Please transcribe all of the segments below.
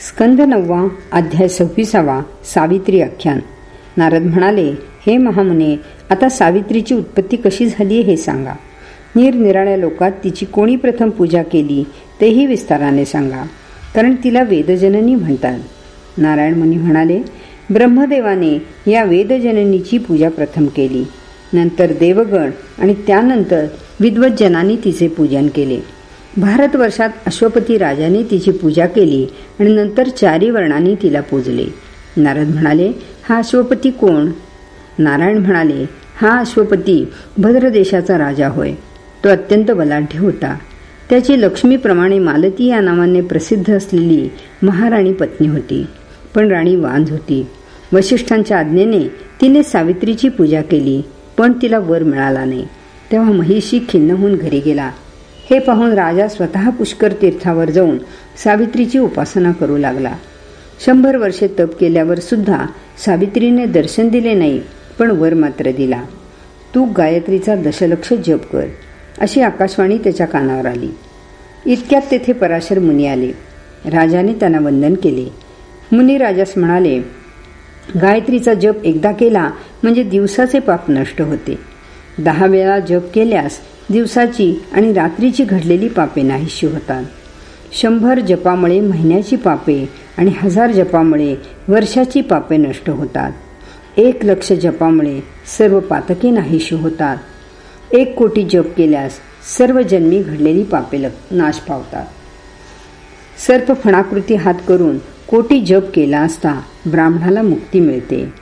स्कंद नववा अध्याय सव्वीसावा सावित्री आख्यान. नारद म्हणाले हे महामुने आता सावित्रीची उत्पत्ती कशी झाली हे सांगा. निरनिराळ्या लोकात तिची कोणी प्रथम पूजा केली तेही विस्ताराने सांगा कारण तिला वेदजननी म्हणतात. नारायण मुनी म्हणाले ब्रह्मदेवाने या वेदजननीची पूजा प्रथम केली. नंतर देवगण आणि त्यानंतर विद्वज्जनांनी तिचे पूजन केले. भारतवर्षात अश्वपती राजाने तिची पूजा केली आणि नंतर चारी वर्णांनी तिला पूजले. नारद म्हणाले हा अश्वपती कोण? नारायण म्हणाले हा अश्वपती भद्र देशाचा राजा होय. तो अत्यंत बलाढ्य होता. त्याची लक्ष्मीप्रमाणे मालती या नावाने प्रसिद्ध असलेली महाराणी पत्नी होती. पण राणी वांझ होती. वशिष्ठांच्या आज्ञेने तिने सावित्रीची पूजा केली पण तिला वर मिळाला नाही. तेव्हा महिषी खिन्न होऊन घरी गेला. हे पाहून राजा स्वतः पुष्कर तीर्थावर जाऊन सावित्रीची उपासना करू लागला. शंभर वर्षे तप केल्यावर सुद्धा सावित्रीने दर्शन दिले नाही पण वर मात्र दिला. तू गायत्रीचा दशलक्ष जप कर अशी आकाशवाणी त्याच्या कानावर आली. इतक्यात तेथे पराशर मुनी आले. राजाने त्यांना वंदन केले. मुनी राजास म्हणाले गायत्रीचा जप एकदा केला म्हणजे दिवसाचे पाप नष्ट होते. दहा वेळा जप केल्यास दिवसाची आणि रात्रीची घडलेली पापे नाहीशी होतात. शंभर जपामुळे महिन्याची पापे आणि हजार जपामुळे वर्षाची पापे नष्ट होतात. एक लक्ष जपामुळे सर्व पातके नाहीशी होतात. एक कोटी जप केल्यास सर्व जन्मी घडलेली पापे नाश पावतात. सर्प फणाकृती हात करून कोटी जप केला असता ब्राह्मणाला मुक्ती मिळते.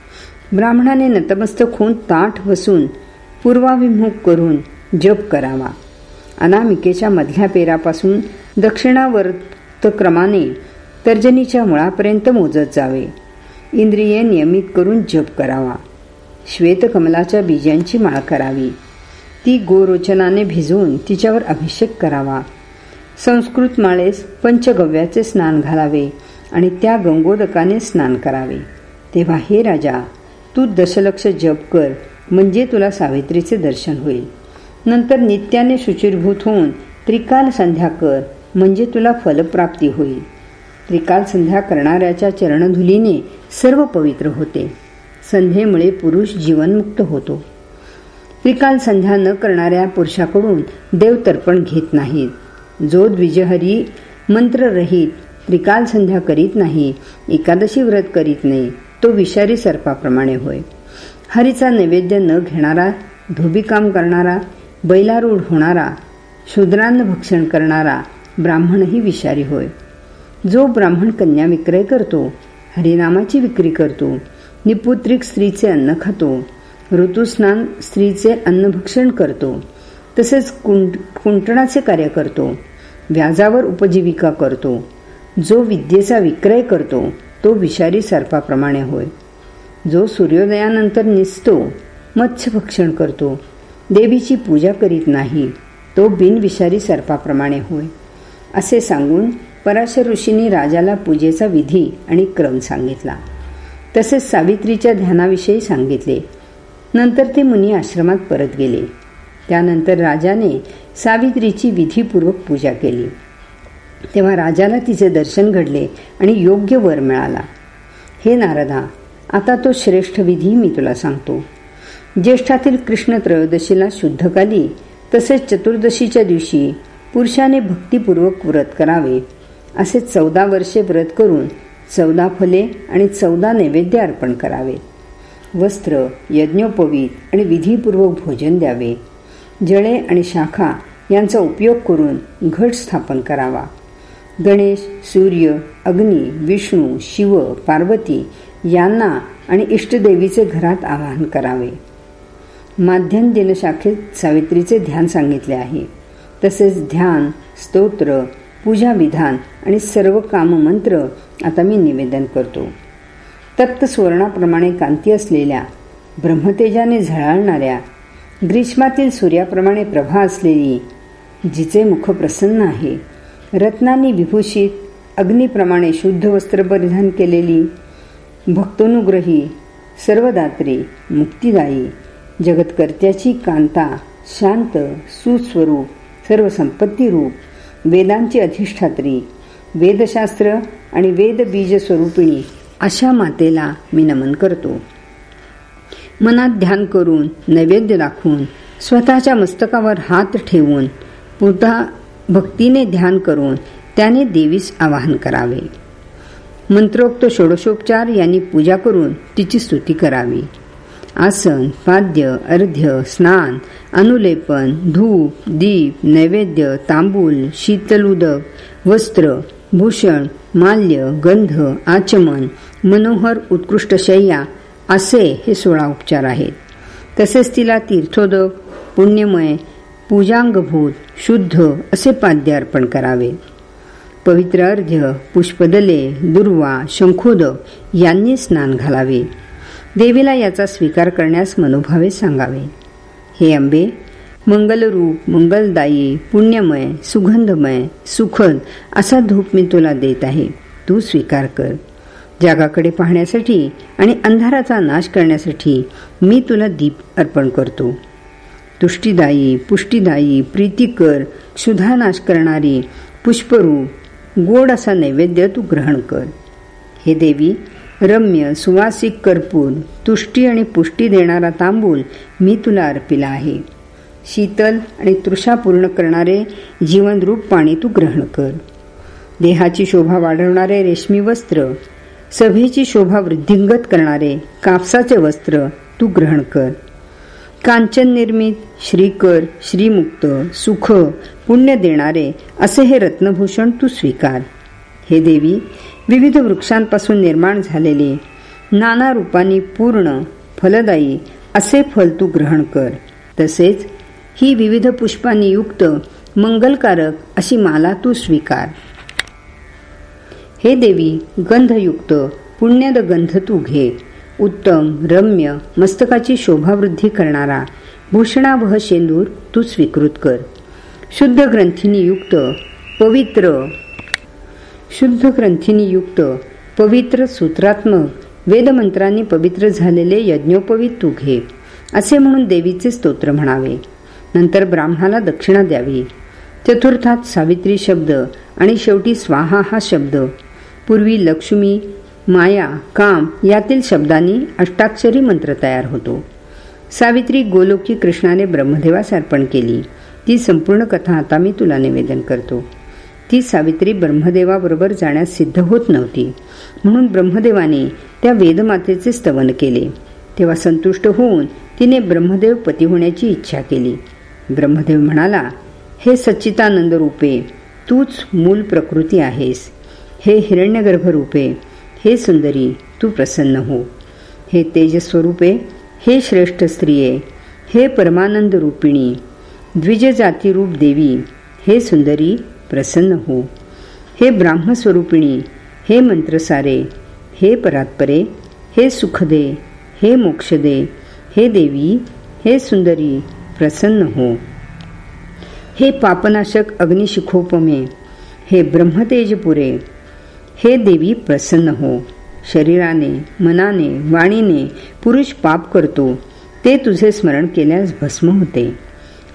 ब्राह्मणाने नतमस्तक होऊन ताठ बसून पूर्वाभिमुख करून जप करावा. अनामिकेच्या मधल्या पेरापासून दक्षिणावर्त क्रमाने तर्जनीच्या मुळापर्यंत मोजत जावे. इंद्रिये नियमित करून जप करावा. श्वेतकमलाच्या बीजांची माळ करावी. ती गोरोचनाने भिजवून तिच्यावर अभिषेक करावा. संस्कृत माळेस पंचगव्याचे स्नान घालावे आणि त्या गंगोदकाने स्नान करावे. तेव्हा हे राजा तू दशलक्ष जप कर म्हणजे तुला सावित्रीचे दर्शन होईल. नंतर नित्याने शुचिरभूत होऊन त्रिकाल संध्या कर म्हणजे तुला फलप्राप्ती होईल. त्रिकाल संध्या करणाऱ्याच्या चरणधुलीने सर्व पवित्र होते. संध्येमुळे पुरुष जीवनमुक्त होतो. त्रिकाल संध्या न करणाऱ्या पुरुषाकडून देव तर्पण घेत नाहीत. जो द्विजहरी मंत्ररहित त्रिकाल संध्या करीत नाही एकादशी व्रत करीत नाही तो विषारी सर्पाप्रमाणे होय. हरीचा नैवेद्य न घेणारा धोबीकाम करणारा बैलारूढ होणारा शूद्रांना भक्षण करणारा ब्राह्मणही विषारी होय. जो ब्राह्मण कन्या विक्रय करतो हरिनामाची विक्री करतो निपुत्रिक स्त्रीचे अन्न खातो ऋतुस्नान स्त्रीचे अन्नभक्षण करतो तसेच कुंट कुंटणाचे कार्य करतो व्याजावर उपजीविका करतो जो विद्येचा विक्रय करतो तो विषारी सर्पाप्रमाणे होय. जो सूर्योदयानंतर निसतो मत्स्यभक्षण करतो देवीची पूजा करीत नाही तो बिनविषारी सर्पाप्रमाणे होय. असे सांगून पराशर ऋषींनी राजाला पूजेचा विधी आणि क्रम सांगितला. तसेच सावित्रीच्या ध्यानाविषयी सांगितले. नंतर ते मुनी आश्रमात परत गेले. त्यानंतर राजाने सावित्रीची विधीपूर्वक पूजा केली. तेव्हा राजाला तिचे दर्शन घडले आणि योग्य वर मिळाला. हे नारदा आता तो श्रेष्ठ विधी मी तुला सांगतो. ज्येष्ठातील कृष्ण त्रयोदशीला शुद्धकाली तसेच चतुर्दशीच्या दिवशी पुरुषाने भक्तिपूर्वक व्रत करावे. असे चौदा वर्षे व्रत करून चौदा फले आणि चौदा नैवेद्य अर्पण करावे. वस्त्र यज्ञोपवीत आणि विधीपूर्वक भोजन द्यावे. जळे आणि शाखा यांचा उपयोग करून घट स्थापन करावा. गणेश सूर्य अग्नी विष्णू शिव पार्वती यांना आणि इष्टदेवीचे घरात आवाहन करावे. माध्यम दिनशाखेत सावित्रीचे ध्यान सांगितले आहे. तसेच ध्यान स्तोत्र पूजा विधान आणि सर्व काम मंत्र आता मी निवेदन करतो. तप्त स्वर्णाप्रमाणे कांती असलेल्या ब्रह्मतेजाने झळाळणाऱ्या ग्रीष्मातील सूर्याप्रमाणे प्रभा असलेली जिचे मुख प्रसन्न आहे रत्नांनी विभूषित अग्निप्रमाणे शुद्ध वस्त्र परिधान केलेली भक्तोनुग्रही सर्वदात्री मुक्तिदायी जगतकर्त्याची कांता शांत सुस्वरूप सर्व संपत्ती रूप वेदांची अधिष्ठात्री वेदशास्त्र आणि वेदबीज स्वरूपिणी अशा मातेला मी नमन करतो. मनात ध्यान करून नैवेद्य दाखवून स्वतःच्या मस्तकावर हात ठेवून पुन्हा भक्तीने ध्यान करून त्याने देवीस आवाहन करावे. मंत्रोक्त षोडशोपचार यांनी पूजा करून तिची स्तुती करावी. आसन पाद्य अर्ध्य स्नान अनुलेपन धूप दीप नैवेद्य तांबूल शीतल उदक वस्त्र भूषण माल्य गंध आचमन मनोहर उत्कृष्ट शय्या असे हे सोळा उपचार आहेत. तसेच तिला तीर्थोदक पुण्यमय पूजांगभूत शुद्ध असे पाद्य अर्पण करावे. पवित्रार्घ्य पुष्पदले दुर्वा शंखोद यांनी स्नान घालावे. देवीला याचा स्वीकार करण्यास मनोभावे सांगावे. हे अंबे मंगलरूप मंगलदायी पुण्यमय सुगंधमय सुखद असा धूप मी तुला देत आहे. तू स्वीकार कर. जगाकडे पाहण्यासाठी आणि अंधाराचा नाश करण्यासाठी मी तुला दीप अर्पण करतो. तुष्टीदायी पुष्टीदायी प्रीतिकर क्षुधा नाश करणारी पुष्परूप गोड असा नैवेद्य तू ग्रहण कर. हे देवी रम्य सुवासिक कर्पूर तुष्टी आणि पुष्टी देणारा तांबूल मी तुला अर्पिला आहे. शीतल आणि तृषा पूर्ण करणारे जीवनरूप पाणी तू ग्रहण कर. देहाची शोभा वाढवणारे रेशमी वस्त्र सभेची शोभा वृद्धिंगत करणारे कापसाचे वस्त्र तू ग्रहण कर. कांचन निर्मित श्रीकर श्रीमुक्त सुख पुण्य देणारे असे हे रत्नभूषण तू स्वीकार. हे देवी विविध वृक्षांपासून निर्माण झालेले नाना रूपांनी पूर्ण फलदायी असे फल तू ग्रहण कर. तसेच ही विविध पुष्पांनी युक्त मंगलकारक अशी माला तू स्वीकार. हे देवी गंधयुक्त पुण्यद गंध तू घे. उत्तम रम्य मस्तकाची शोभावृद्धी करणारा भूषणावह शेंदूर तू स्वीकृत कर. शुद्ध ग्रंथीनी युक्त पवित्र. शुद्ध ग्रंथीनी युक्त पवित्र सूत्रात्मक वेदमंत्रांनी पवित्र झालेले यज्ञोपवीत तू घे असे म्हणून देवीचे स्तोत्र म्हणावे. नंतर ब्राह्मणाला दक्षिणा द्यावी. चतुर्थात सावित्री शब्द आणि शेवटी स्वाहा हा शब्द. पूर्वी लक्ष्मी माया काम यातील शब्दांनी अष्टाक्षरी मंत्र तयार होतो. सावित्री गोलोकी कृष्णाने ब्रह्मदेवास अर्पण केली. ती संपूर्ण कथा आता मी तुला निवेदन करतो. ती सावित्री ब्रह्मदेवाबरोबर जाण्यास सिद्ध होत नव्हती. म्हणून ब्रह्मदेवाने त्या वेदमातेचे स्तवन केले. तेव्हा संतुष्ट होऊन तिने ब्रह्मदेव पती होण्याची इच्छा केली. ब्रह्मदेव म्हणाला हे सच्चितानंद रूपे तूच मूल प्रकृती आहेस. हे हिरण्यगर्भ रूपे हे सुंदरी तू प्रसन्न हो. हे तेजस्वरूपे हे श्रेष्ठ स्त्रिये हे परमानंद रूपिणी द्विजजातीरूप देवी हे सुंदरी प्रसन्न हो. हे ब्राह्मस्वरूपिणी हे मंत्रसारे हे परात्परे हे सुखदे हे मोक्षदे हे देवी हे सुंदरी प्रसन्न हो. हे पापनाशक अग्निशिखोपमे हे ब्रह्मतेजपुरे हे देवी प्रसन्न हो. शरीराने मनाने वाणीने पुरुष पाप करतो ते तुझे स्मरण केल्यास भस्म होते.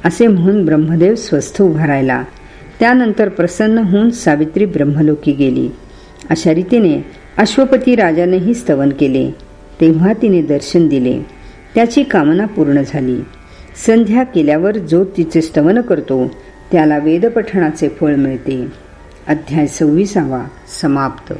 असे म्हणून ब्रह्मदेव स्वस्थ उभा राहिला. त्यानंतर प्रसन्न होऊन सावित्री ब्रह्मलोकी गेली. अशा रीतीने अश्वपती राजानेही स्तवन केले. तेव्हा तिने दर्शन दिले. त्याची कामना पूर्ण झाली. संध्या केल्यावर जो तिचे स्तवन करतो त्याला वेदपठणाचे फळ मिळते. अध्याय सव्वीसावा समाप्त.